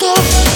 Get.